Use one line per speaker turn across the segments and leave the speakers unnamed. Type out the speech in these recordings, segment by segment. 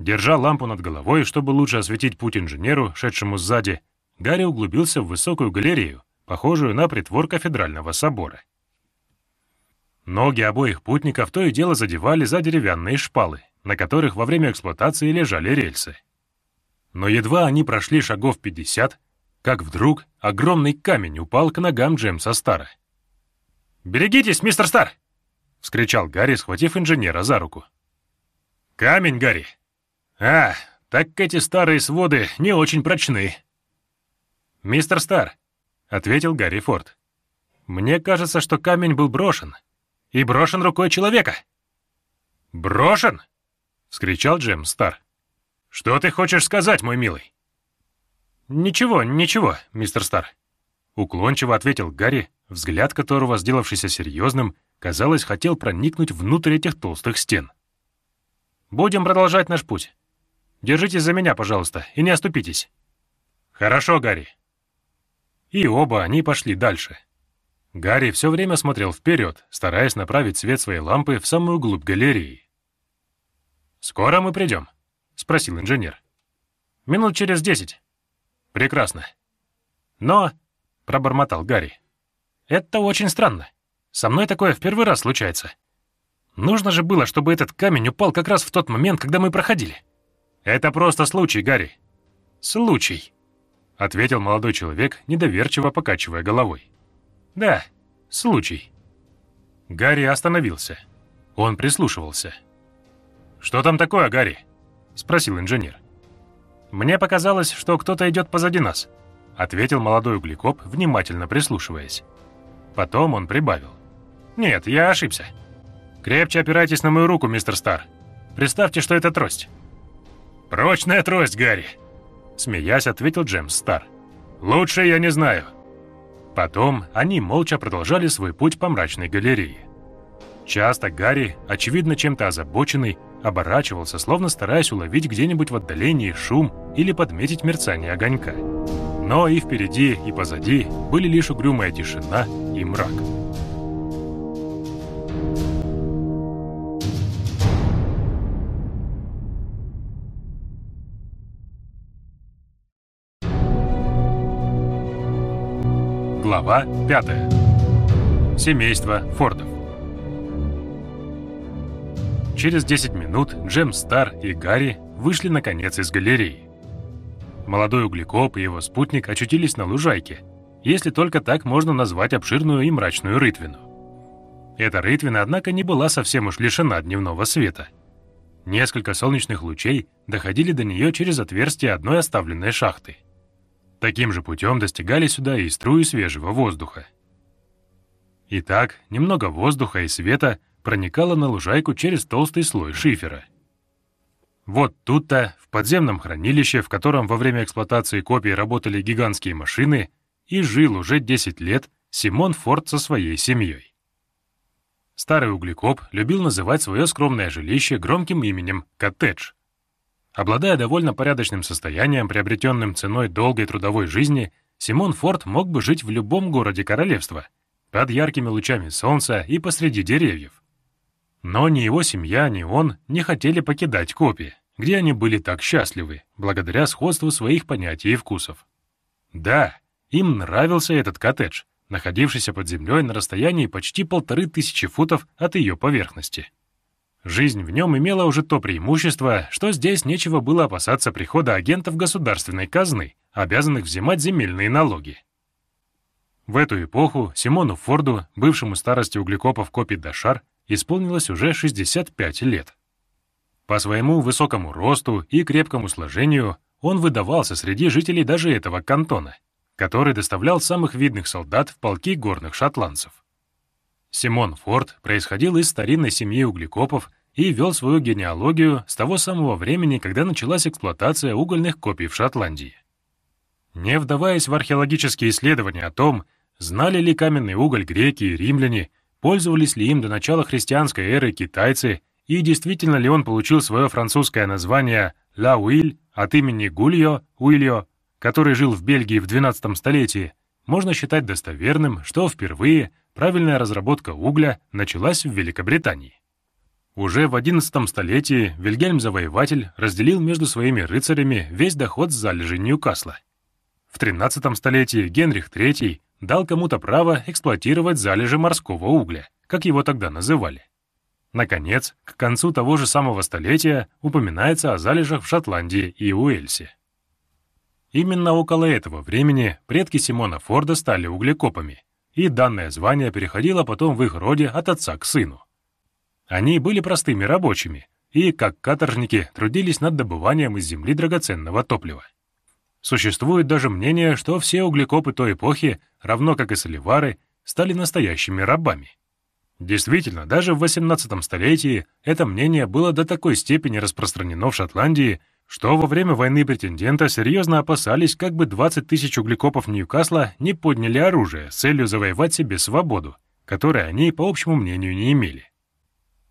Держа лампу над головой, чтобы лучше осветить путь инженеру, шедшему сзади, Гарри углубился в высокую галерею, похожую на притвор кафедрального собора. Ноги обоих путников то и дело задевали за деревянные шпалы, на которых во время эксплуатации лежали рельсы. Но едва они прошли шагов 50, как вдруг огромный камень упал к ногам Джемса Стара. «Берегитесь, мистер Стар!» — вскричал Гарри, схватив инженера за руку. «Камень, Гарри! А, так эти старые своды не очень прочны!» «Мистер Стар», — ответил Гарри Форд, — «мне кажется, что камень был брошен, и брошен рукой человека». «Брошен?» — вскричал Джем Стар. «Что ты хочешь сказать, мой милый?» «Ничего, ничего, мистер Стар», — уклончиво ответил Гарри, взгляд которого, сделавшийся серьезным, казалось, хотел проникнуть внутрь этих толстых стен. «Будем продолжать наш путь. Держитесь за меня, пожалуйста, и не оступитесь». «Хорошо, Гарри». И оба они пошли дальше. Гарри все время смотрел вперед, стараясь направить свет своей лампы в самую глубь галереи. «Скоро мы придем?» — спросил инженер. «Минут через десять». «Прекрасно». «Но...» — пробормотал Гарри. «Это очень странно. Со мной такое в первый раз случается. Нужно же было, чтобы этот камень упал как раз в тот момент, когда мы проходили». «Это просто случай, Гарри». «Случай», — ответил молодой человек, недоверчиво покачивая головой. «Да, случай». Гарри остановился. Он прислушивался. «Что там такое, Гарри?» — спросил инженер. «Мне показалось, что кто-то идет позади нас», — ответил молодой углекоп, внимательно прислушиваясь. Потом он прибавил. «Нет, я ошибся. Крепче опирайтесь на мою руку, мистер Стар. Представьте, что это трость». «Прочная трость, Гарри», — смеясь, ответил Джемс Стар. «Лучше я не знаю». Потом они молча продолжали свой путь по мрачной галерее. Часто Гарри, очевидно чем-то озабоченный, оборачивался, словно стараясь уловить где-нибудь в отдалении шум или подметить мерцание огонька. Но и впереди, и позади были лишь угрюмая тишина и мрак. Глава 5. Семейство Фордов. Через 10 минут Джем Стар и Гарри вышли наконец из галереи. Молодой углекоп и его спутник очутились на лужайке, если только так можно назвать обширную и мрачную рытвину. Эта рытвина, однако, не была совсем уж лишена дневного света. Несколько солнечных лучей доходили до нее через отверстие одной оставленной шахты. Таким же путем достигали сюда и струи свежего воздуха. Итак, немного воздуха и света проникало на лужайку через толстый слой шифера. Вот тут-то, в подземном хранилище, в котором во время эксплуатации копий работали гигантские машины, и жил уже 10 лет Симон Форд со своей семьей. Старый углекоп любил называть свое скромное жилище громким именем «коттедж», Обладая довольно порядочным состоянием, приобретенным ценой долгой трудовой жизни, Симон Форд мог бы жить в любом городе королевства, под яркими лучами солнца и посреди деревьев. Но ни его семья, ни он не хотели покидать Копи, где они были так счастливы, благодаря сходству своих понятий и вкусов. Да, им нравился этот коттедж, находившийся под землей на расстоянии почти полторы тысячи футов от ее поверхности. Жизнь в нем имела уже то преимущество, что здесь нечего было опасаться прихода агентов государственной казны, обязанных взимать земельные налоги. В эту эпоху Симону Форду, бывшему старости углекопов Копи Дашар, исполнилось уже 65 лет. По своему высокому росту и крепкому сложению он выдавался среди жителей даже этого кантона, который доставлял самых видных солдат в полки горных шотландцев. Симон Форд происходил из старинной семьи углекопов и вел свою генеалогию с того самого времени, когда началась эксплуатация угольных копий в Шотландии. Не вдаваясь в археологические исследования о том, знали ли каменный уголь греки и римляне, пользовались ли им до начала христианской эры китайцы и действительно ли он получил свое французское название «Ла Уиль» от имени Гульо Уильо, который жил в Бельгии в XII столетии, можно считать достоверным, что впервые правильная разработка угля началась в Великобритании. Уже в XI столетии Вильгельм Завоеватель разделил между своими рыцарями весь доход с залежей Ньюкасла. В XIII столетии Генрих III дал кому-то право эксплуатировать залежи морского угля, как его тогда называли. Наконец, к концу того же самого столетия упоминается о залежах в Шотландии и Уэльсе. Именно около этого времени предки Симона Форда стали углекопами, и данное звание переходило потом в их роде от отца к сыну. Они были простыми рабочими и, как каторжники, трудились над добыванием из земли драгоценного топлива. Существует даже мнение, что все углекопы той эпохи, равно как и соливары, стали настоящими рабами. Действительно, даже в XVIII столетии это мнение было до такой степени распространено в Шотландии, что во время войны претендента серьезно опасались, как бы 20 тысяч углекопов Ньюкасла не подняли оружие с целью завоевать себе свободу, которой они, по общему мнению, не имели.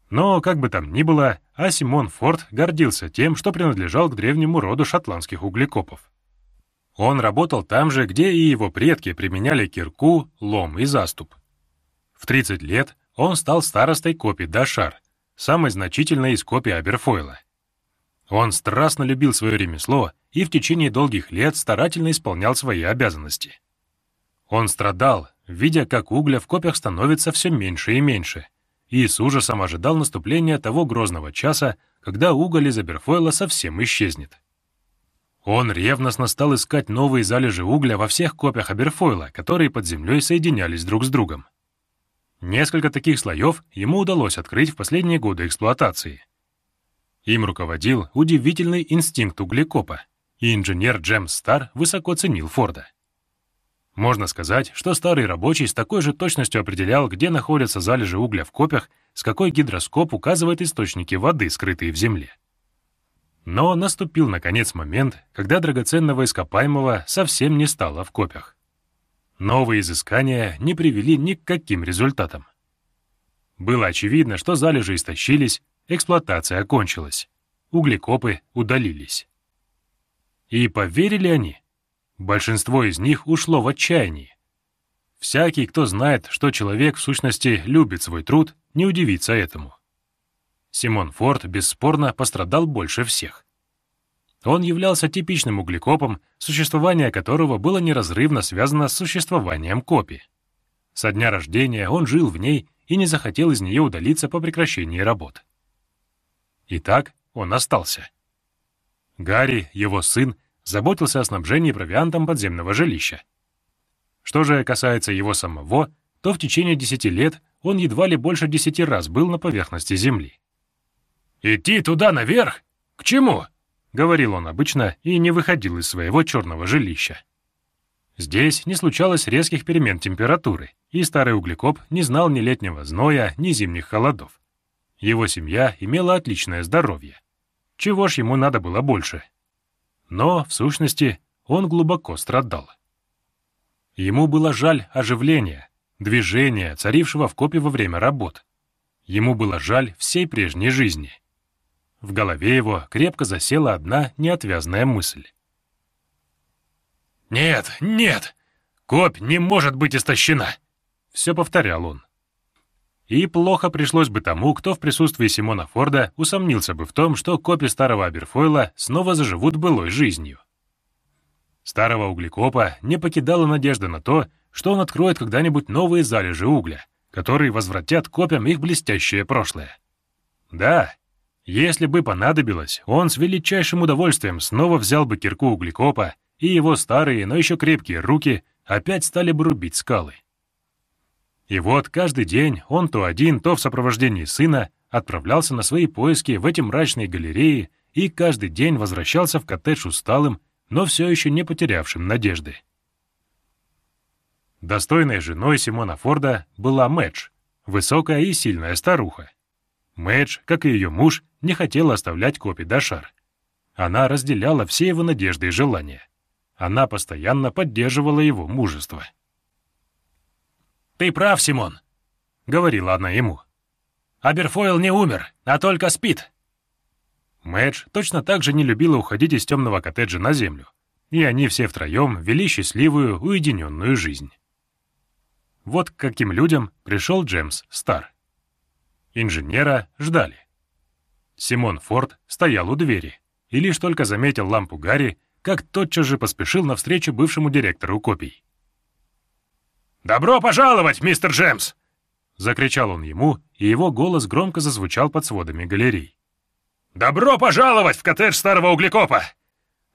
Но, как бы там ни было, а Симон Форд гордился тем, что принадлежал к древнему роду шотландских углекопов. Он работал там же, где и его предки применяли кирку, лом и заступ. В 30 лет он стал старостой копий Дашар, самой значительной из копий Аберфойла. Он страстно любил свое ремесло и в течение долгих лет старательно исполнял свои обязанности. Он страдал, видя, как угля в копьях становится все меньше и меньше — и с ужасом ожидал наступления того грозного часа, когда уголь из Аберфойла совсем исчезнет. Он ревностно стал искать новые залежи угля во всех копьях Аберфойла, которые под землей соединялись друг с другом. Несколько таких слоев ему удалось открыть в последние годы эксплуатации. Им руководил удивительный инстинкт углекопа, и инженер Джемс Стар высоко ценил Форда. Можно сказать, что старый рабочий с такой же точностью определял, где находятся залежи угля в копях, с какой гидроскоп указывает источники воды, скрытые в земле. Но наступил, наконец, момент, когда драгоценного ископаемого совсем не стало в копях. Новые изыскания не привели ни к каким результатам. Было очевидно, что залежи истощились, эксплуатация окончилась, углекопы удалились. И поверили они? Большинство из них ушло в отчаяние. Всякий, кто знает, что человек в сущности любит свой труд, не удивится этому. Симон Форд бесспорно пострадал больше всех. Он являлся типичным углекопом, существование которого было неразрывно связано с существованием копи. Со дня рождения он жил в ней и не захотел из нее удалиться по прекращении работ. Итак, он остался. Гарри, его сын, заботился о снабжении провиантом подземного жилища. Что же касается его самого, то в течение десяти лет он едва ли больше десяти раз был на поверхности Земли. «Идти туда наверх? К чему?» — говорил он обычно и не выходил из своего черного жилища. Здесь не случалось резких перемен температуры, и старый углекоп не знал ни летнего зноя, ни зимних холодов. Его семья имела отличное здоровье. Чего ж ему надо было больше? Но, в сущности, он глубоко страдал. Ему было жаль оживления, движения, царившего в копе во время работ. Ему было жаль всей прежней жизни. В голове его крепко засела одна неотвязная мысль. «Нет, нет! Копь не может быть истощена!» — все повторял он. И плохо пришлось бы тому, кто в присутствии Симона Форда усомнился бы в том, что копии старого Аберфойла снова заживут былой жизнью. Старого углекопа не покидала надежда на то, что он откроет когда-нибудь новые залежи угля, которые возвратят копям их блестящее прошлое. Да, если бы понадобилось, он с величайшим удовольствием снова взял бы кирку углекопа, и его старые, но еще крепкие руки опять стали бы рубить скалы. И вот каждый день он то один, то в сопровождении сына отправлялся на свои поиски в эти мрачные галереи и каждый день возвращался в коттедж усталым, но все еще не потерявшим надежды. Достойной женой Симона Форда была Мэдж, высокая и сильная старуха. Мэдж, как и ее муж, не хотела оставлять Копи Дашар. Она разделяла все его надежды и желания. Она постоянно поддерживала его мужество. «Ты прав, Симон», — говорила она ему. «Аберфойл не умер, а только спит». Мэдж точно так же не любила уходить из темного коттеджа на землю, и они все втроем вели счастливую, уединенную жизнь. Вот к каким людям пришел Джемс Стар. Инженера ждали. Симон Форд стоял у двери и лишь только заметил лампу Гарри, как тотчас же поспешил навстречу бывшему директору копий. «Добро пожаловать, мистер Джемс!» — закричал он ему, и его голос громко зазвучал под сводами галерей. «Добро пожаловать в коттедж старого углекопа!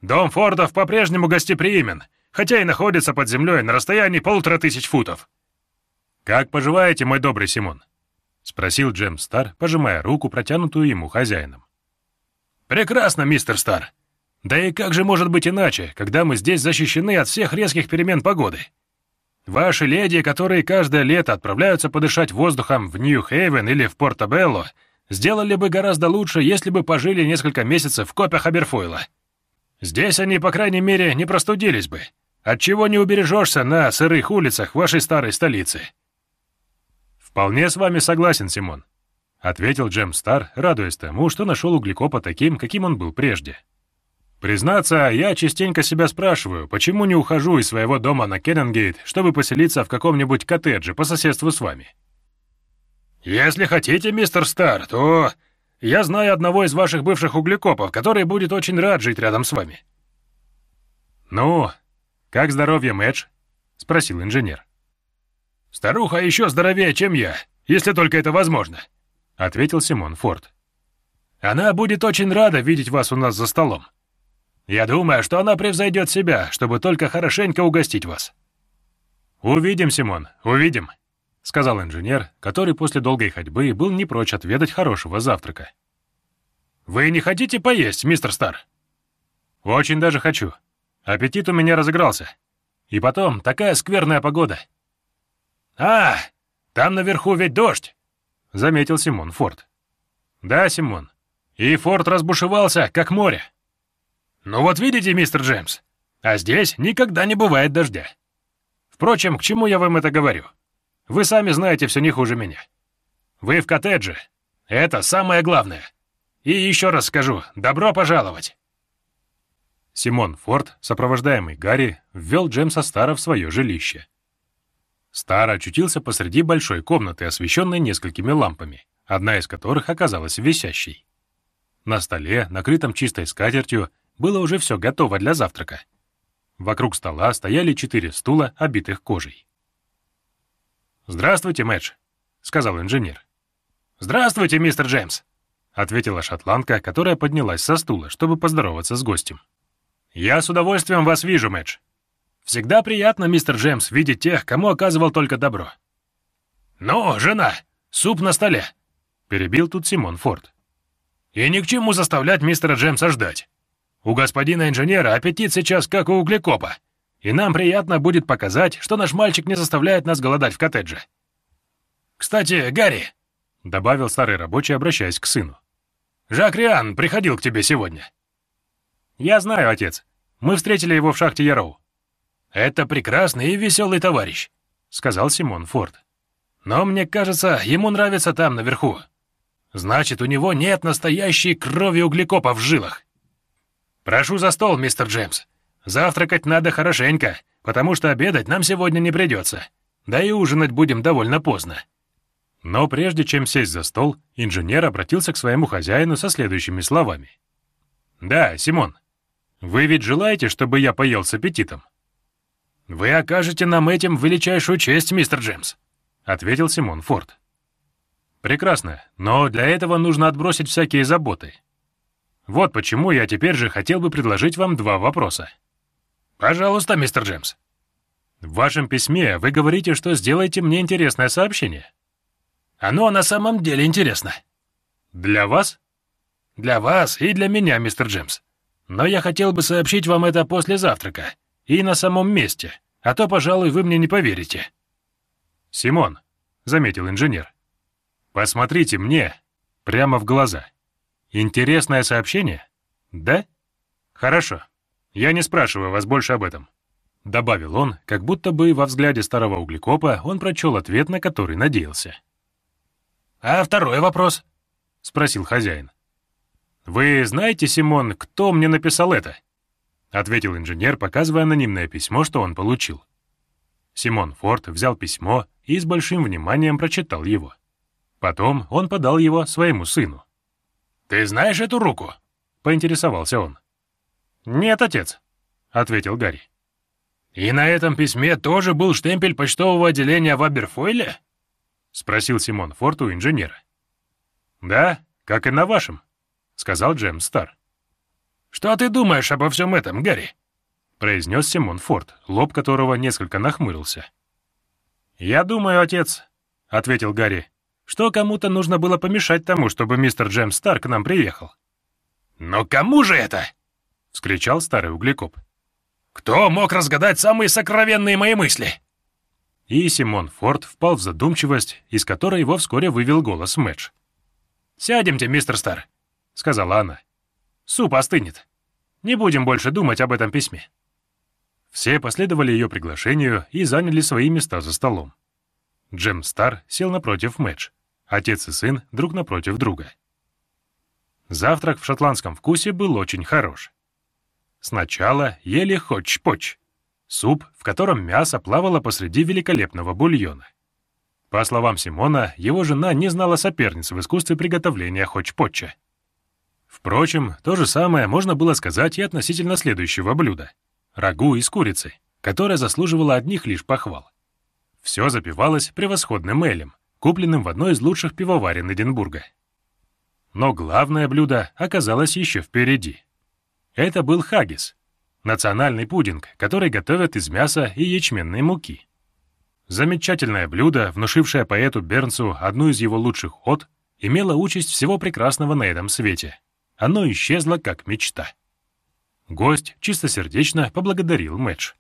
Дом Фордов по-прежнему гостеприимен, хотя и находится под землей на расстоянии полутора тысяч футов. «Как поживаете, мой добрый Симон?» — спросил Джем Стар, пожимая руку, протянутую ему хозяином. «Прекрасно, мистер Стар. Да и как же может быть иначе, когда мы здесь защищены от всех резких перемен погоды? Ваши леди, которые каждое лето отправляются подышать воздухом в Нью-Хейвен или в Порто-Белло, сделали бы гораздо лучше, если бы пожили несколько месяцев в копях Аберфойла. Здесь они, по крайней мере, не простудились бы. Отчего не убережешься на сырых улицах вашей старой столицы?» «Вполне с вами согласен, Симон», — ответил Джем Стар, радуясь тому, что нашел углекопа таким, каким он был прежде. «Признаться, я частенько себя спрашиваю, почему не ухожу из своего дома на Кеннингейт, чтобы поселиться в каком-нибудь коттедже по соседству с вами». «Если хотите, мистер Стар, то я знаю одного из ваших бывших углекопов, который будет очень рад жить рядом с вами». «Ну, как здоровье, Мэдж?» — спросил инженер. «Старуха еще здоровее, чем я, если только это возможно», — ответил Симон Форд. «Она будет очень рада видеть вас у нас за столом. Я думаю, что она превзойдет себя, чтобы только хорошенько угостить вас». «Увидим, Симон, увидим», — сказал инженер, который после долгой ходьбы был не прочь отведать хорошего завтрака. «Вы не хотите поесть, мистер Стар?» «Очень даже хочу. Аппетит у меня разыгрался. И потом, такая скверная погода». «А, там наверху ведь дождь!» — заметил Симон Форд. «Да, Симон. И Форд разбушевался, как море». «Ну вот видите, мистер Джеймс, а здесь никогда не бывает дождя. Впрочем, к чему я вам это говорю? Вы сами знаете все не хуже меня. Вы в коттедже. Это самое главное. И еще раз скажу, добро пожаловать!» Симон Форд, сопровождаемый Гарри, ввел Джемса Стара в свое жилище. Стар очутился посреди большой комнаты, освещенной несколькими лампами, одна из которых оказалась висящей. На столе, накрытом чистой скатертью, было уже все готово для завтрака. Вокруг стола стояли четыре стула, обитых кожей. «Здравствуйте, Мэтч», — сказал инженер. «Здравствуйте, мистер Джеймс», — ответила шотландка, которая поднялась со стула, чтобы поздороваться с гостем. «Я с удовольствием вас вижу, Мэтч», Всегда приятно, мистер Джемс, видеть тех, кому оказывал только добро. «Ну, жена, суп на столе!» — перебил тут Симон Форд. «И ни к чему заставлять мистера Джемса ждать. У господина инженера аппетит сейчас как у углекопа, и нам приятно будет показать, что наш мальчик не заставляет нас голодать в коттедже. Кстати, Гарри!» — добавил старый рабочий, обращаясь к сыну. «Жак Риан приходил к тебе сегодня». «Я знаю, отец. Мы встретили его в шахте Яроу. «Это прекрасный и веселый товарищ», — сказал Симон Форд. «Но мне кажется, ему нравится там, наверху. Значит, у него нет настоящей крови углекопа в жилах. Прошу за стол, мистер Джеймс. Завтракать надо хорошенько, потому что обедать нам сегодня не придется. Да и ужинать будем довольно поздно». Но прежде чем сесть за стол, инженер обратился к своему хозяину со следующими словами. «Да, Симон, вы ведь желаете, чтобы я поел с аппетитом?» «Вы окажете нам этим величайшую честь, мистер Джеймс», — ответил Симон Форд. «Прекрасно, но для этого нужно отбросить всякие заботы. Вот почему я теперь же хотел бы предложить вам два вопроса». «Пожалуйста, мистер Джеймс». «В вашем письме вы говорите, что сделаете мне интересное сообщение». «Оно на самом деле интересно». «Для вас?» «Для вас и для меня, мистер Джеймс. Но я хотел бы сообщить вам это после завтрака» И на самом месте, а то, пожалуй, вы мне не поверите». «Симон», — заметил инженер, — «посмотрите мне прямо в глаза. Интересное сообщение? Да? Хорошо. Я не спрашиваю вас больше об этом». Добавил он, как будто бы во взгляде старого углекопа он прочел ответ, на который надеялся. «А второй вопрос?» — спросил хозяин. «Вы знаете, Симон, кто мне написал это?» ответил инженер, показывая анонимное письмо, что он получил. Симон Форд взял письмо и с большим вниманием прочитал его. Потом он подал его своему сыну. Ты знаешь эту руку?» — поинтересовался он. «Нет, отец», — ответил Гарри. «И на этом письме тоже был штемпель почтового отделения в Аберфойле?» — спросил Симон Форд у инженера. «Да, как и на вашем», — сказал Джеймс Стар. «Что ты думаешь обо всем этом, Гарри?» — произнес Симон Форд, лоб которого несколько нахмурился. «Я думаю, отец», — ответил Гарри, «что кому-то нужно было помешать тому, чтобы мистер Джеймс Стар к нам приехал». «Но кому же это?» — вскричал старый углекоп. «Кто мог разгадать самые сокровенные мои мысли?» И Симон Форд впал в задумчивость, из которой его вскоре вывел голос Мэтч. «Сядемте, мистер Стар», — сказала она. «Суп остынет. Не будем больше думать об этом письме». Все последовали ее приглашению и заняли свои места за столом. Джем Стар сел напротив Мэтч, отец и сын друг напротив друга. Завтрак в шотландском вкусе был очень хорош. Сначала ели хоч-поч, суп, в котором мясо плавало посреди великолепного бульона. По словам Симона, его жена не знала соперниц в искусстве приготовления хоч-поча. Впрочем, то же самое можно было сказать и относительно следующего блюда — рагу из курицы, которая заслуживала одних лишь похвал. Все запивалось превосходным элем, купленным в одной из лучших пивоварен Эдинбурга. Но главное блюдо оказалось еще впереди. Это был хагис, национальный пудинг, который готовят из мяса и ячменной муки. Замечательное блюдо, внушившее поэту Бернсу одну из его лучших от, имело участь всего прекрасного на этом свете. Оно исчезло как мечта. Гость чистосердечно поблагодарил Мэтч.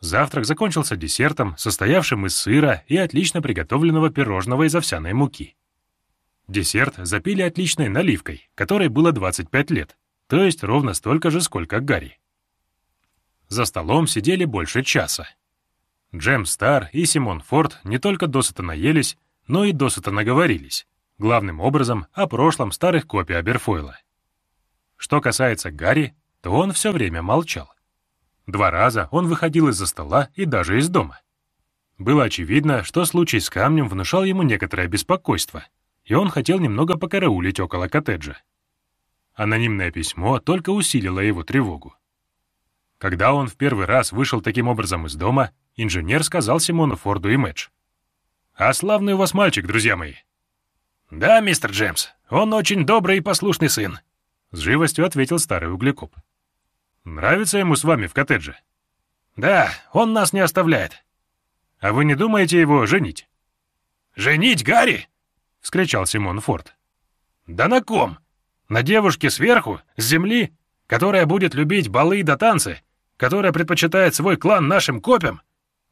Завтрак закончился десертом, состоявшим из сыра и отлично приготовленного пирожного из овсяной муки. Десерт запили отличной наливкой, которой было 25 лет, то есть ровно столько же, сколько Гарри. За столом сидели больше часа. Джем Стар и Симон Форд не только досыта наелись, но и досыта наговорились, главным образом о прошлом старых копий Аберфойла. Что касается Гарри, то он все время молчал. Два раза он выходил из-за стола и даже из дома. Было очевидно, что случай с камнем внушал ему некоторое беспокойство, и он хотел немного покараулить около коттеджа. Анонимное письмо только усилило его тревогу. Когда он в первый раз вышел таким образом из дома, инженер сказал Симону Форду и Мэтч. «А славный у вас мальчик, друзья мои!» «Да, мистер Джеймс, он очень добрый и послушный сын», — с живостью ответил старый углекоп. Нравится ему с вами в коттедже? Да, он нас не оставляет. А вы не думаете его женить? Женить Гарри? Вскричал Симон Форд. Да на ком? На девушке сверху, с земли, которая будет любить балы да танцы, которая предпочитает свой клан нашим копям?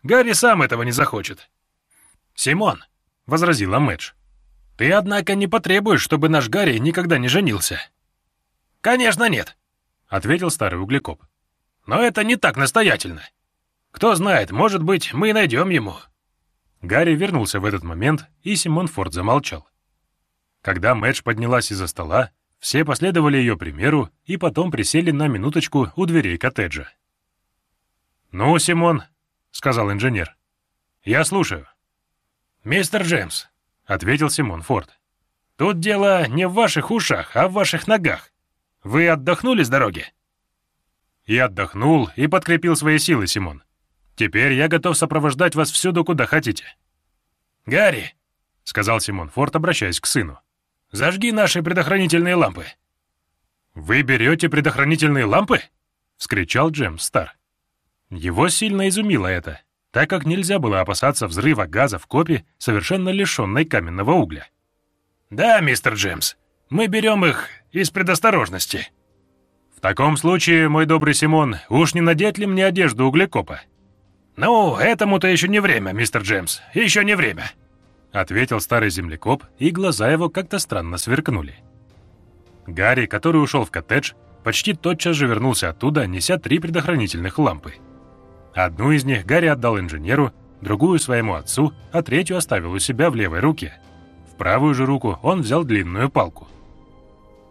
Гарри сам этого не захочет. Симон, — возразила Мэтч, — ты, однако, не потребуешь, чтобы наш Гарри никогда не женился. Конечно, нет. — ответил старый углекоп. «Но это не так настоятельно. Кто знает, может быть, мы найдем ему». Гарри вернулся в этот момент, и Симон Форд замолчал. Когда Мэтч поднялась из-за стола, все последовали ее примеру и потом присели на минуточку у дверей коттеджа. «Ну, Симон», — сказал инженер, — «я слушаю». «Мистер Джеймс», — ответил Симон Форд, — «тут дело не в ваших ушах, а в ваших ногах. Вы отдохнули с дороги?» «Я отдохнул и подкрепил свои силы, Симон. Теперь я готов сопровождать вас всюду, куда хотите». «Гарри», — сказал Симон Форд, обращаясь к сыну, — «зажги наши предохранительные лампы». «Вы берете предохранительные лампы?» — вскричал Джем Стар. Его сильно изумило это, так как нельзя было опасаться взрыва газа в копе, совершенно лишенной каменного угля. «Да, мистер Джемс, мы берем их из предосторожности». «В таком случае, мой добрый Симон, уж не надеть ли мне одежду углекопа?» «Ну, этому-то еще не время, мистер Джеймс, еще не время», — ответил старый землекоп, и глаза его как-то странно сверкнули. Гарри, который ушел в коттедж, почти тотчас же вернулся оттуда, неся три предохранительных лампы. Одну из них Гарри отдал инженеру, другую своему отцу, а третью оставил у себя в левой руке. В правую же руку он взял длинную палку.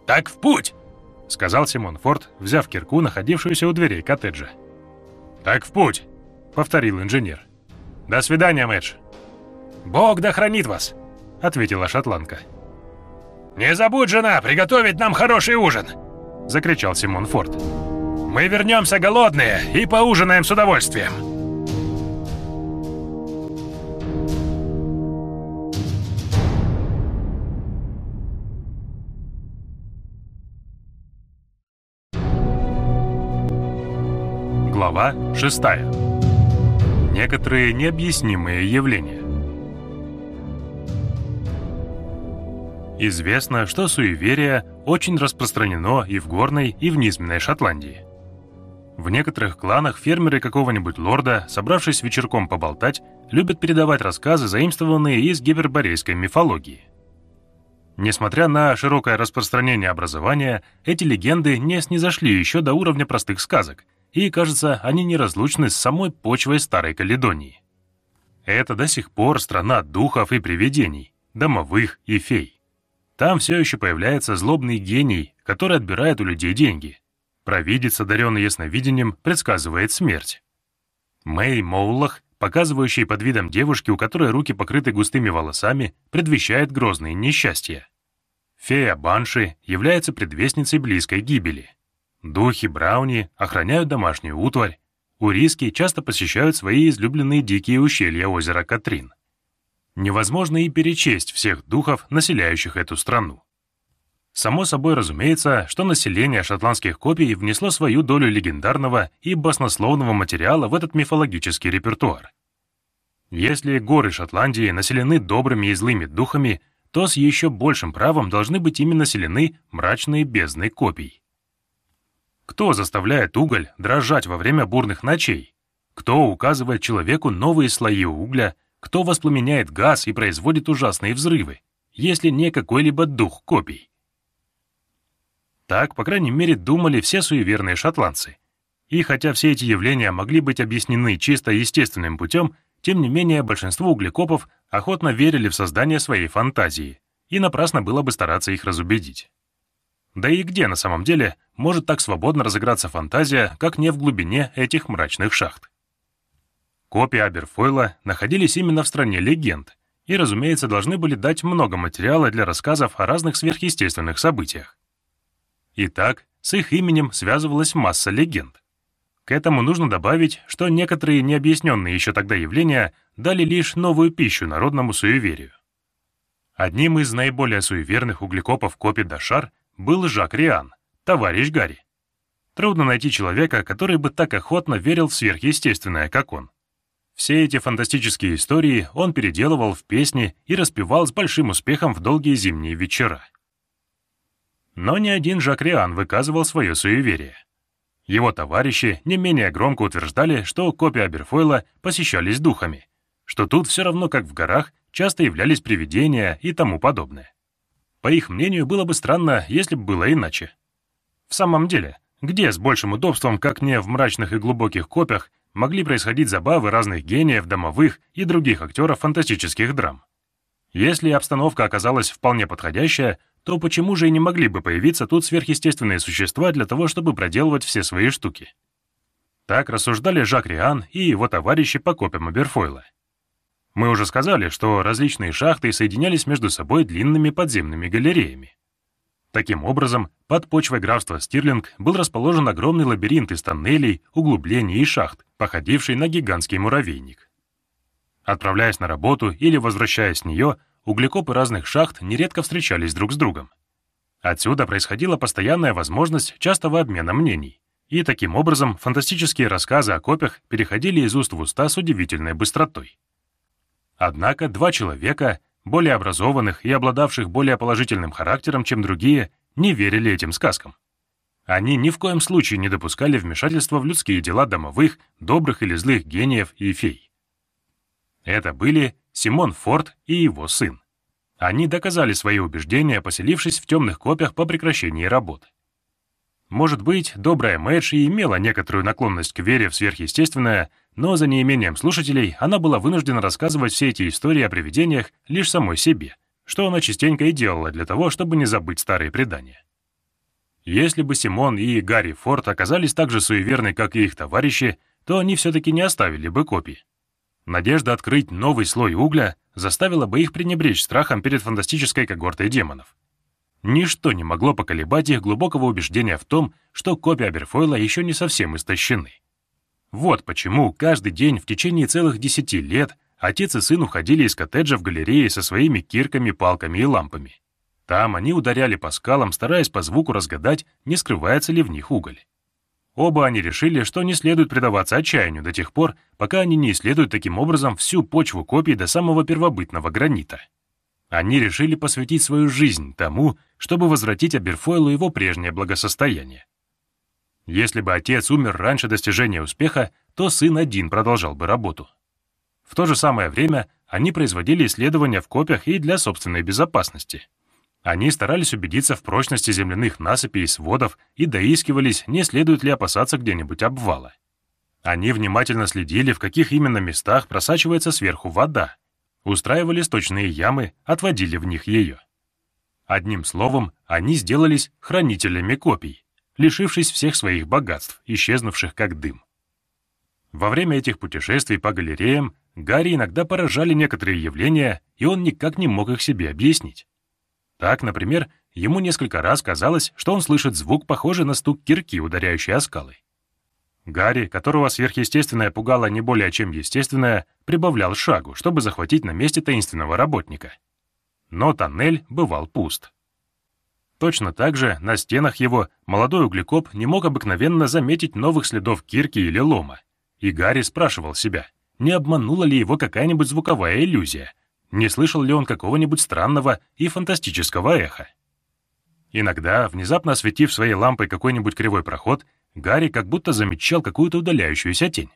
«Так в путь!» — сказал Симон Форд, взяв кирку, находившуюся у дверей коттеджа. «Так в путь!» — повторил инженер. «До свидания, Мэтч!» «Бог да хранит вас!» — ответила шотландка. «Не забудь, жена, приготовить нам хороший ужин!» — закричал Симон Форд. «Мы вернемся голодные и поужинаем с удовольствием!» Глава 6. Некоторые необъяснимые явления. Известно, что суеверие очень распространено и в горной, и в низменной Шотландии. В некоторых кланах фермеры какого-нибудь лорда, собравшись вечерком поболтать, любят передавать рассказы, заимствованные из гиперборейской мифологии. Несмотря на широкое распространение образования, эти легенды не снизошли еще до уровня простых сказок – и, кажется, они неразлучны с самой почвой Старой Каледонии. Это до сих пор страна духов и привидений, домовых и фей. Там все еще появляется злобный гений, который отбирает у людей деньги. Провидец, одаренный ясновидением, предсказывает смерть. Мэй Моулах, показывающий под видом девушки, у которой руки покрыты густыми волосами, предвещает грозные несчастья. Фея Банши является предвестницей близкой гибели. Духи Брауни охраняют домашнюю утварь. Уриски часто посещают свои излюбленные дикие ущелья озера Катрин. Невозможно и перечесть всех духов, населяющих эту страну. Само собой разумеется, что население шотландских копий внесло свою долю легендарного и баснословного материала в этот мифологический репертуар. Если горы Шотландии населены добрыми и злыми духами, то с еще большим правом должны быть именно населены мрачные бездны копий. Кто заставляет уголь дрожать во время бурных ночей? Кто указывает человеку новые слои угля? Кто воспламеняет газ и производит ужасные взрывы, если не какой-либо дух копий? Так, по крайней мере, думали все суеверные шотландцы. И хотя все эти явления могли быть объяснены чисто естественным путем, тем не менее большинство углекопов охотно верили в создание своей фантазии, и напрасно было бы стараться их разубедить. Да и где на самом деле может так свободно разыграться фантазия, как не в глубине этих мрачных шахт? Копии Аберфойла находились именно в стране легенд и, разумеется, должны были дать много материала для рассказов о разных сверхъестественных событиях. Итак, с их именем связывалась масса легенд. К этому нужно добавить, что некоторые необъясненные еще тогда явления дали лишь новую пищу народному суеверию. Одним из наиболее суеверных углекопов Копи Дашар был Жак Риан, товарищ Гарри. Трудно найти человека, который бы так охотно верил в сверхъестественное, как он. Все эти фантастические истории он переделывал в песни и распевал с большим успехом в долгие зимние вечера. Но ни один Жак Риан выказывал свое суеверие. Его товарищи не менее громко утверждали, что копии Аберфойла посещались духами, что тут все равно, как в горах, часто являлись привидения и тому подобное. По их мнению, было бы странно, если бы было иначе. В самом деле, где с большим удобством, как не в мрачных и глубоких копях, могли происходить забавы разных гениев, домовых и других актеров фантастических драм? Если обстановка оказалась вполне подходящая, то почему же и не могли бы появиться тут сверхъестественные существа для того, чтобы проделывать все свои штуки? Так рассуждали Жак Риан и его товарищи по копям Аберфойла. Мы уже сказали, что различные шахты соединялись между собой длинными подземными галереями. Таким образом, под почвой графства Стирлинг был расположен огромный лабиринт из тоннелей, углублений и шахт, походивший на гигантский муравейник. Отправляясь на работу или возвращаясь с нее, углекопы разных шахт нередко встречались друг с другом. Отсюда происходила постоянная возможность частого обмена мнений, и таким образом фантастические рассказы о копях переходили из уст в уста с удивительной быстротой. Однако два человека, более образованных и обладавших более положительным характером, чем другие, не верили этим сказкам. Они ни в коем случае не допускали вмешательства в людские дела домовых, добрых или злых гениев и фей. Это были Симон Форд и его сын. Они доказали свои убеждения, поселившись в темных копиях по прекращении работы. Может быть, добрая Мэдж и имела некоторую наклонность к вере в сверхъестественное, но за неимением слушателей она была вынуждена рассказывать все эти истории о привидениях лишь самой себе, что она частенько и делала для того, чтобы не забыть старые предания. Если бы Симон и Гарри Форд оказались так же суеверны, как и их товарищи, то они все-таки не оставили бы копий. Надежда открыть новый слой угля заставила бы их пренебречь страхом перед фантастической когортой демонов. Ничто не могло поколебать их глубокого убеждения в том, что копии Аберфойла еще не совсем истощены. Вот почему каждый день в течение целых десяти лет отец и сын уходили из коттеджа в галереи со своими кирками, палками и лампами. Там они ударяли по скалам, стараясь по звуку разгадать, не скрывается ли в них уголь. Оба они решили, что не следует предаваться отчаянию до тех пор, пока они не исследуют таким образом всю почву копий до самого первобытного гранита. Они решили посвятить свою жизнь тому, чтобы возвратить Аберфойлу его прежнее благосостояние. Если бы отец умер раньше достижения успеха, то сын один продолжал бы работу. В то же самое время они производили исследования в копиях и для собственной безопасности. Они старались убедиться в прочности земляных насыпей и сводов и доискивались, не следует ли опасаться где-нибудь обвала. Они внимательно следили, в каких именно местах просачивается сверху вода, устраивали сточные ямы, отводили в них ее. Одним словом, они сделались хранителями копий, лишившись всех своих богатств, исчезнувших как дым. Во время этих путешествий по галереям Гарри иногда поражали некоторые явления, и он никак не мог их себе объяснить. Так, например, ему несколько раз казалось, что он слышит звук, похожий на стук кирки, ударяющей о скалы. Гарри, которого сверхъестественное пугало не более чем естественное, прибавлял шагу, чтобы захватить на месте таинственного работника. Но тоннель бывал пуст. Точно так же на стенах его молодой углекоп не мог обыкновенно заметить новых следов кирки или лома. И Гарри спрашивал себя, не обманула ли его какая-нибудь звуковая иллюзия, не слышал ли он какого-нибудь странного и фантастического эха. Иногда, внезапно осветив своей лампой какой-нибудь кривой проход, Гарри как будто замечал какую-то удаляющуюся тень.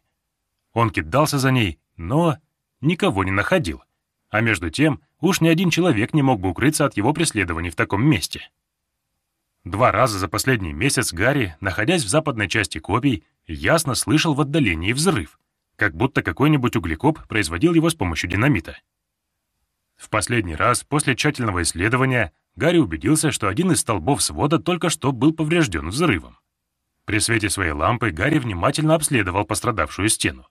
Он кидался за ней, но никого не находил. А между тем, уж ни один человек не мог бы укрыться от его преследований в таком месте. Два раза за последний месяц Гарри, находясь в западной части копий, ясно слышал в отдалении взрыв, как будто какой-нибудь углекоп производил его с помощью динамита. В последний раз, после тщательного исследования, Гарри убедился, что один из столбов свода только что был поврежден взрывом. При свете своей лампы Гарри внимательно обследовал пострадавшую стену.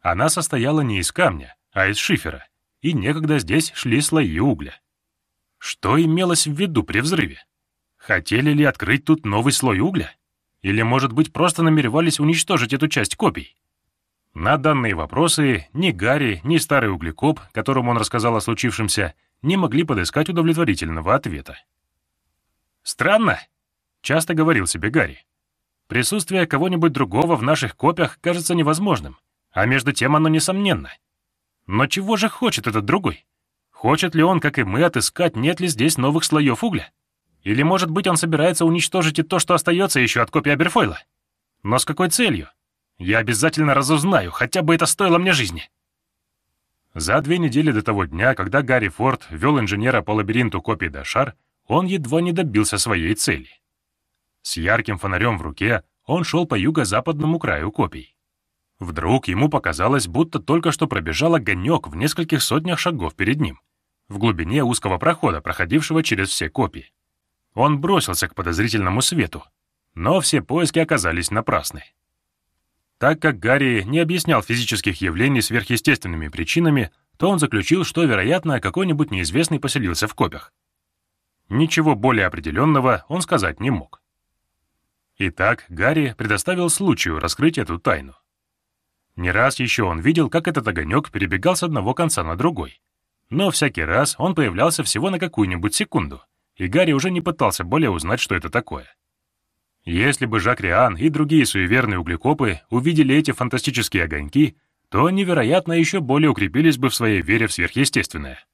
Она состояла не из камня, а из шифера, и некогда здесь шли слои угля. Что имелось в виду при взрыве? Хотели ли открыть тут новый слой угля? Или, может быть, просто намеревались уничтожить эту часть копий? На данные вопросы ни Гарри, ни старый углекоп, которому он рассказал о случившемся, не могли подыскать удовлетворительного ответа. «Странно», — часто говорил себе Гарри. «Присутствие кого-нибудь другого в наших копиях кажется невозможным, а между тем оно несомненно. Но чего же хочет этот другой? Хочет ли он, как и мы, отыскать, нет ли здесь новых слоев угля? Или, может быть, он собирается уничтожить и то, что остается еще от копии Аберфойла? Но с какой целью? Я обязательно разузнаю, хотя бы это стоило мне жизни. За две недели до того дня, когда Гарри Форд вел инженера по лабиринту копий Дашар, он едва не добился своей цели. С ярким фонарем в руке он шел по юго-западному краю копий. Вдруг ему показалось, будто только что пробежал огонек в нескольких сотнях шагов перед ним, в глубине узкого прохода, проходившего через все копии. Он бросился к подозрительному свету, но все поиски оказались напрасны. Так как Гарри не объяснял физических явлений сверхъестественными причинами, то он заключил, что, вероятно, какой-нибудь неизвестный поселился в копях. Ничего более определенного он сказать не мог. Итак, Гарри предоставил случаю раскрыть эту тайну. Не раз еще он видел, как этот огонек перебегал с одного конца на другой. Но всякий раз он появлялся всего на какую-нибудь секунду, и Гарри уже не пытался более узнать, что это такое. Если бы Жак Риан и другие суеверные углекопы увидели эти фантастические огоньки, то они, вероятно, еще более укрепились бы в своей вере в сверхъестественное.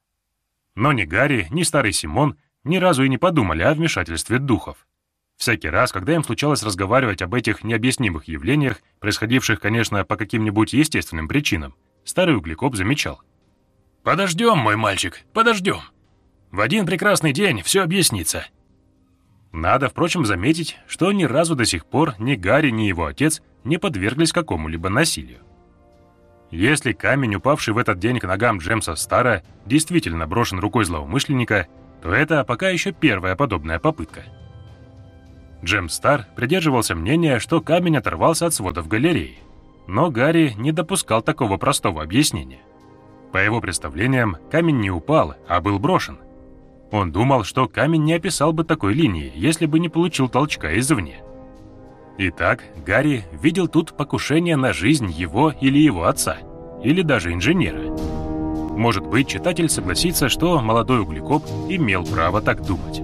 Но ни Гарри, ни старый Симон ни разу и не подумали о вмешательстве духов. Всякий раз, когда им случалось разговаривать об этих необъяснимых явлениях, происходивших, конечно, по каким-нибудь естественным причинам, старый углекоп замечал. «Подождем, мой мальчик, подождем. В один прекрасный день все объяснится. Надо, впрочем, заметить, что ни разу до сих пор ни Гарри, ни его отец не подверглись какому-либо насилию. Если камень, упавший в этот день к ногам Джемса Стара, действительно брошен рукой злоумышленника, то это пока еще первая подобная попытка. Джемс Стар придерживался мнения, что камень оторвался от сводов галереи, но Гарри не допускал такого простого объяснения. По его представлениям, камень не упал, а был брошен. Он думал, что камень не описал бы такой линии, если бы не получил толчка извне. Итак, Гарри видел тут покушение на жизнь его или его отца, или даже инженера. Может быть, читатель согласится, что молодой углекоп имел право так думать.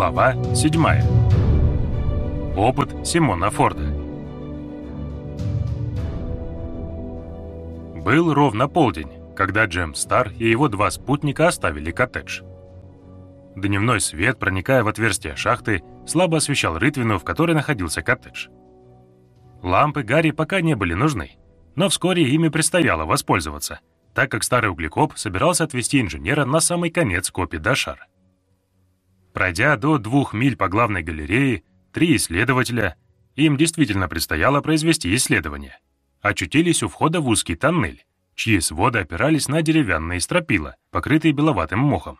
Глава 7. Опыт Симона Форда. Был ровно полдень, когда Джем Стар и его два спутника оставили коттедж. Дневной свет, проникая в отверстие шахты, слабо освещал рытвину, в которой находился коттедж. Лампы Гарри пока не были нужны, но вскоре ими предстояло воспользоваться, так как старый углекоп собирался отвезти инженера на самый конец копи Дашар. Пройдя до двух миль по главной галерее, три исследователя, им действительно предстояло произвести исследование, очутились у входа в узкий тоннель, чьи своды опирались на деревянные стропила, покрытые беловатым мохом.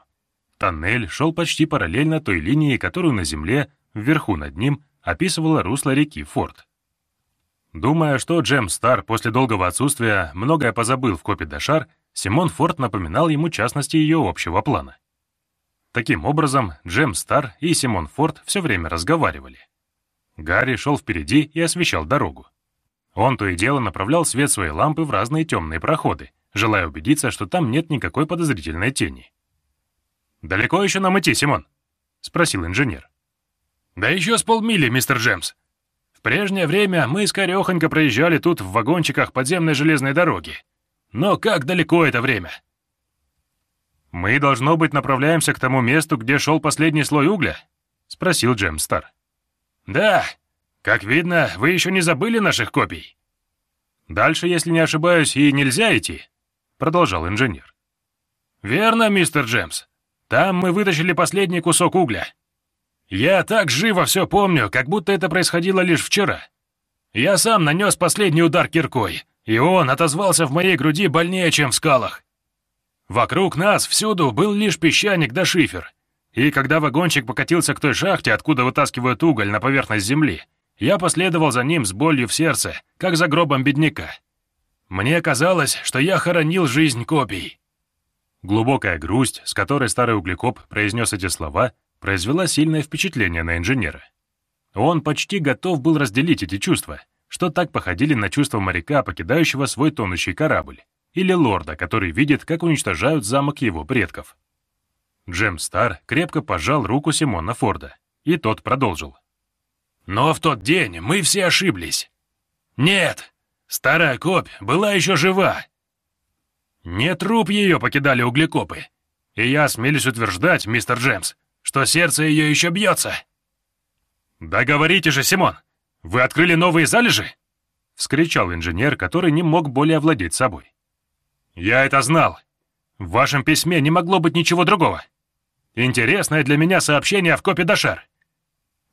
Тоннель шел почти параллельно той линии, которую на земле, вверху над ним, описывала русло реки Форд. Думая, что Джем Стар после долгого отсутствия многое позабыл в копе Дашар, Симон Форд напоминал ему частности ее общего плана. Таким образом, Джем Стар и Симон Форд все время разговаривали. Гарри шел впереди и освещал дорогу. Он то и дело направлял свет своей лампы в разные темные проходы, желая убедиться, что там нет никакой подозрительной тени. «Далеко еще нам идти, Симон?» — спросил инженер. «Да еще с полмили, мистер Джемс. В прежнее время мы скорехонько проезжали тут в вагончиках подземной железной дороги. Но как далеко это время?» «Мы, должно быть, направляемся к тому месту, где шел последний слой угля?» — спросил Джем Стар. «Да. Как видно, вы еще не забыли наших копий». «Дальше, если не ошибаюсь, и нельзя идти», — продолжал инженер. «Верно, мистер Джемс. Там мы вытащили последний кусок угля. Я так живо все помню, как будто это происходило лишь вчера. Я сам нанес последний удар киркой, и он отозвался в моей груди больнее, чем в скалах. Вокруг нас всюду был лишь песчаник да шифер. И когда вагончик покатился к той шахте, откуда вытаскивают уголь на поверхность земли, я последовал за ним с болью в сердце, как за гробом бедняка. Мне казалось, что я хоронил жизнь копий. Глубокая грусть, с которой старый углекоп произнес эти слова, произвела сильное впечатление на инженера. Он почти готов был разделить эти чувства, что так походили на чувства моряка, покидающего свой тонущий корабль или лорда, который видит, как уничтожают замок его предков. Джем Стар крепко пожал руку Симона Форда, и тот продолжил. «Но в тот день мы все ошиблись. Нет, старая копь была еще жива. Не труп ее покидали углекопы, и я смелюсь утверждать, мистер Джемс, что сердце ее еще бьется». «Да говорите же, Симон, вы открыли новые залежи?» — вскричал инженер, который не мог более овладеть собой. «Я это знал. В вашем письме не могло быть ничего другого. Интересное для меня сообщение в копе Дашар.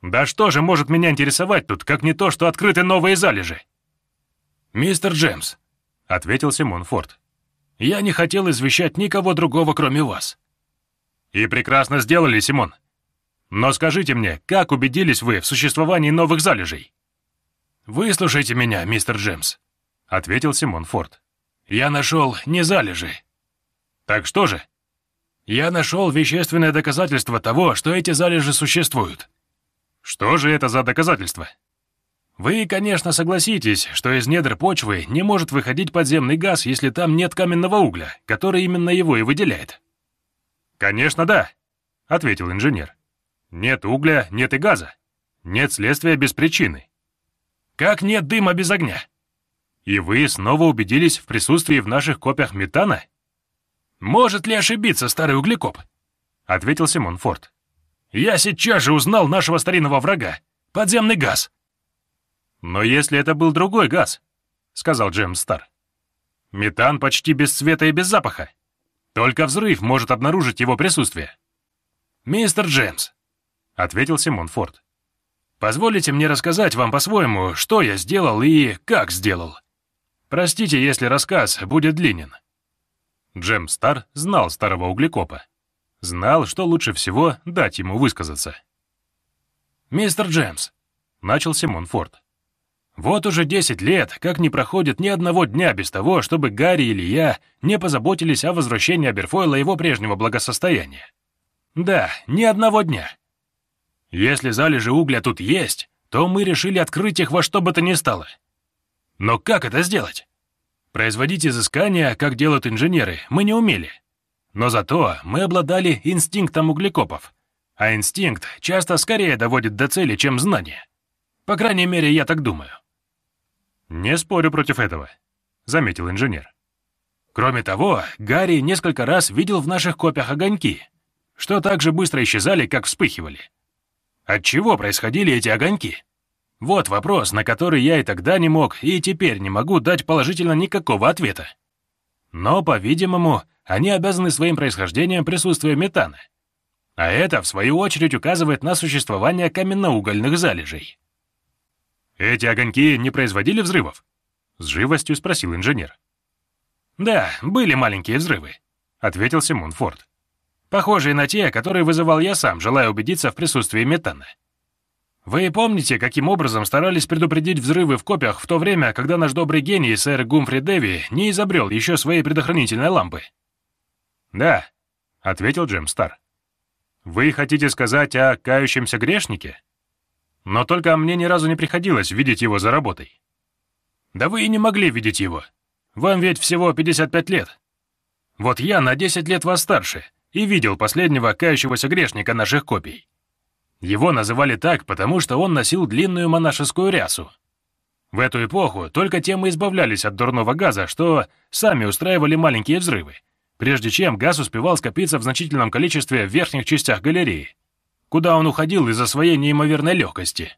Да что же может меня интересовать тут, как не то, что открыты новые залежи?» «Мистер Джемс», — ответил Симон Форд, — «я не хотел извещать никого другого, кроме вас». «И прекрасно сделали, Симон. Но скажите мне, как убедились вы в существовании новых залежей?» «Выслушайте меня, мистер Джемс», — ответил Симон Форд. Я нашел не залежи. Так что же? Я нашел вещественное доказательство того, что эти залежи существуют. Что же это за доказательство? Вы, конечно, согласитесь, что из недр почвы не может выходить подземный газ, если там нет каменного угля, который именно его и выделяет. Конечно, да, ответил инженер. Нет угля, нет и газа. Нет следствия без причины. Как нет дыма без огня? И вы снова убедились в присутствии в наших копиях метана? Может ли ошибиться старый углекоп? Ответил Симон Форд. Я сейчас же узнал нашего старинного врага. Подземный газ. Но если это был другой газ, сказал Джеймс Стар. Метан почти без цвета и без запаха. Только взрыв может обнаружить его присутствие. «Мистер Джеймс», — ответил Симон Форд, — «позволите мне рассказать вам по-своему, что я сделал и как сделал. Простите, если рассказ будет длинен». Джем Стар знал старого углекопа. Знал, что лучше всего дать ему высказаться. «Мистер Джемс», — начал Симон Форд. «Вот уже десять лет, как не проходит ни одного дня без того, чтобы Гарри или я не позаботились о возвращении Аберфойла его прежнего благосостояния. Да, ни одного дня. Если залежи угля тут есть, то мы решили открыть их во что бы то ни стало. Но как это сделать? Производить изыскания, как делают инженеры, мы не умели. Но зато мы обладали инстинктом углекопов, а инстинкт часто скорее доводит до цели, чем знание. По крайней мере, я так думаю. «Не спорю против этого», — заметил инженер. Кроме того, Гарри несколько раз видел в наших копиях огоньки, что так же быстро исчезали, как вспыхивали. От чего происходили эти огоньки? Вот вопрос, на который я и тогда не мог, и теперь не могу дать положительно никакого ответа. Но, по-видимому, они обязаны своим происхождением присутствию метана. А это, в свою очередь, указывает на существование каменноугольных залежей. «Эти огоньки не производили взрывов?» — с живостью спросил инженер. «Да, были маленькие взрывы», — ответил Симон Форд. «Похожие на те, которые вызывал я сам, желая убедиться в присутствии метана. Вы помните, каким образом старались предупредить взрывы в копиях в то время, когда наш добрый гений, сэр Гумфри Дэви, не изобрел еще своей предохранительной лампы?» «Да», — ответил Джем Стар. «Вы хотите сказать о кающемся грешнике? Но только мне ни разу не приходилось видеть его за работой». «Да вы и не могли видеть его. Вам ведь всего 55 лет. Вот я на 10 лет вас старше и видел последнего кающегося грешника наших копий. Его называли так, потому что он носил длинную монашескую рясу. В эту эпоху только тем и избавлялись от дурного газа, что сами устраивали маленькие взрывы, прежде чем газ успевал скопиться в значительном количестве в верхних частях галереи, куда он уходил из-за своей неимоверной легкости.